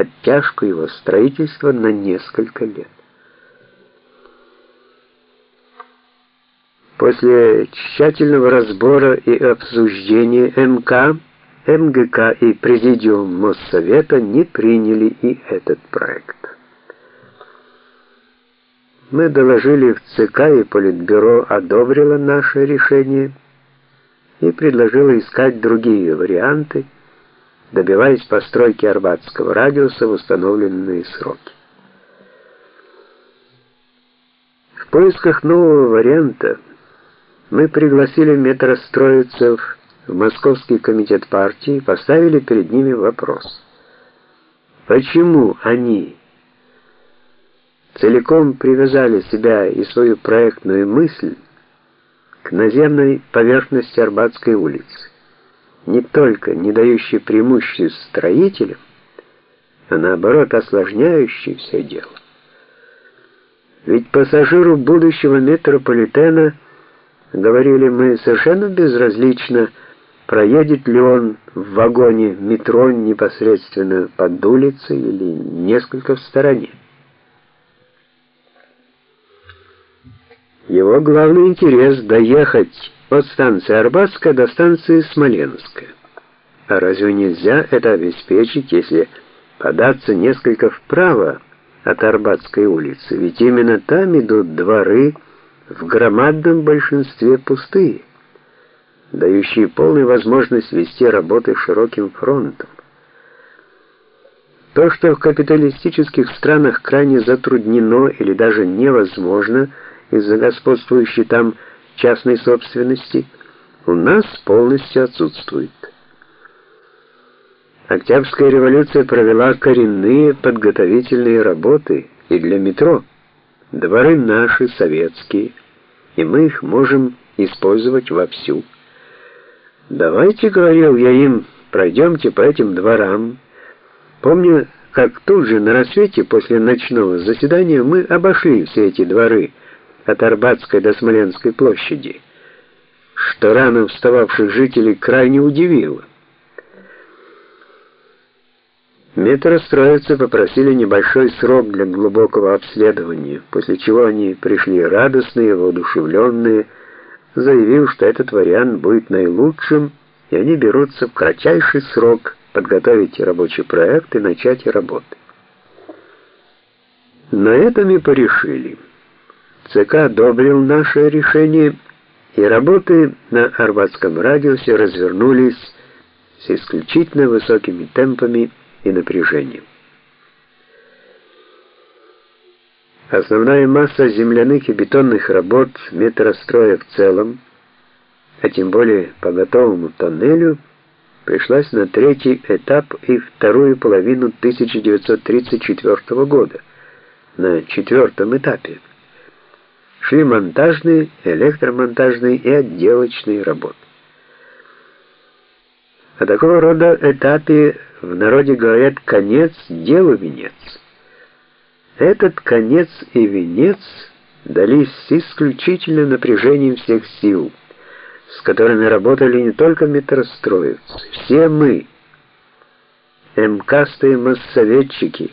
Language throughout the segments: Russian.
оттяжку его строительства на несколько лет. После тщательного разбора и обсуждения МК, МГК и Президиум Моссовета не приняли и этот проект. Мы доложили в ЦК и Политбюро одобрило наше решение и предложило искать другие варианты, добиваясь постройки Арбатского радиуса в установленные сроки. В поисках нового варианта мы пригласили метростроицев в Московский комитет партии и поставили перед ними вопрос. Почему они целиком привязали себя и свою проектную мысль к наземной поверхности Арбатской улицы, не только не дающей преимуществ строителям, а наоборот осложняющей все дело. Ведь пассажиру будущего метрополитена – говорили мы совершенно безразлично, проедет ли он в вагоне метро непосредственно под улицей или несколько в стороне. Его главный интерес доехать от станции Арбатская до станции Смоленская. А разве нельзя это обеспечить, если податься несколько вправо от Арбатской улицы? Ведь именно там идут дворы в громадном большинстве пустые, дающие полную возможность вести работы широким фронтом. То, что в капиталистических странах крайне затруднено или даже невозможно из-за господствующей там частной собственности, у нас полностью отсутствует. Октябрьская революция провела коренные подготовительные работы и для метро. Дворы наши, советские, и мы их можем использовать вовсю. Давайте, говорил я им, пройдемте по этим дворам. Помню, как тут же на рассвете после ночного заседания мы обошли все эти дворы от Арбатской до Смоленской площади, что рано встававших жителей крайне удивило. Метростроицы попросили небольшой срок для глубокого обследования, после чего они пришли радостные, воодушевленные, заявив, что этот вариант будет наилучшим, и они берутся в кратчайший срок подготовить рабочий проект и начать работы. На этом и порешили. ЦК одобрил наше решение, и работы на Арбатском радиусе развернулись с исключительно высокими темпами и напряжением. Основная масса земляных и бетонных работ метростроя в целом, а тем более по готовому тоннелю, пришлась на третий этап и вторую половину 1934 года, на четвертом этапе. Шли монтажные, электромонтажные и отделочные работы. О такого рода этапе в народе говорят «конец делу венец». Этот конец и венец дались с исключительным напряжением всех сил, с которыми работали не только метростроевцы, все мы, МКстые массоветчики,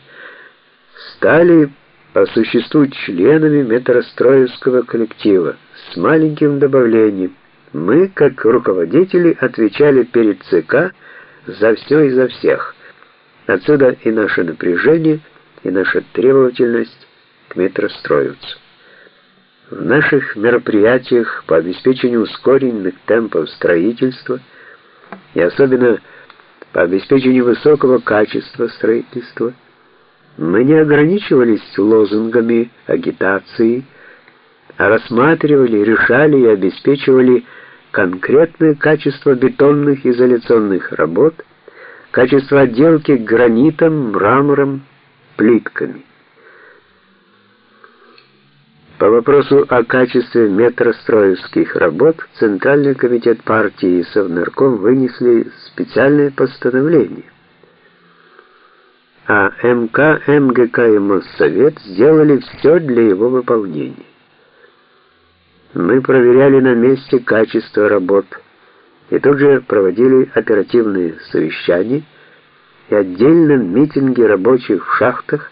стали по существу членами метростроевского коллектива с маленьким добавлением. Мы, как руководители, отвечали перед ЦК за все и за всех. Отсюда и наше напряжение, и наша требовательность к метростроевцу. В наших мероприятиях по обеспечению ускоренных темпов строительства и особенно по обеспечению высокого качества строительства мы не ограничивались лозунгами агитации, а рассматривали, решали и обеспечивали конкретное качество бетонных изоляционных работ, качество отделки гранитом, мрамором, плитками. По вопросу о качестве метростроевских работ Центральный комитет партии и Совнарком вынесли специальное постановление. А МК, МГК и Моссовет сделали все для его выполнения. Мы проверяли на месте качество работ и тут же проводили оперативные совещания, и отдельном митинге рабочих в шахтах